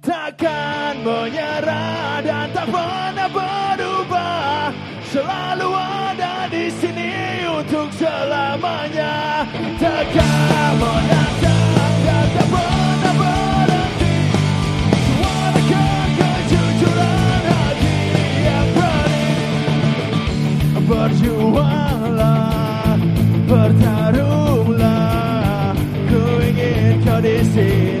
Takkan menyerah dan tak pernah berubah. Selalu ada di sini untuk selamanya. Takkan menantang dan tak pernah berhenti. Suarakan kejujuran hati yang berani. Berjuanglah, bertarunglah. Ku ingin kau di sini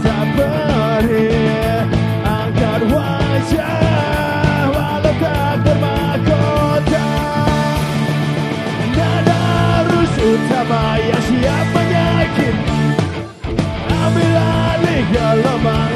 tak beri angkat wajah walau tak bermahkota nada arus utama yang siap menyakit ambil alih gelombang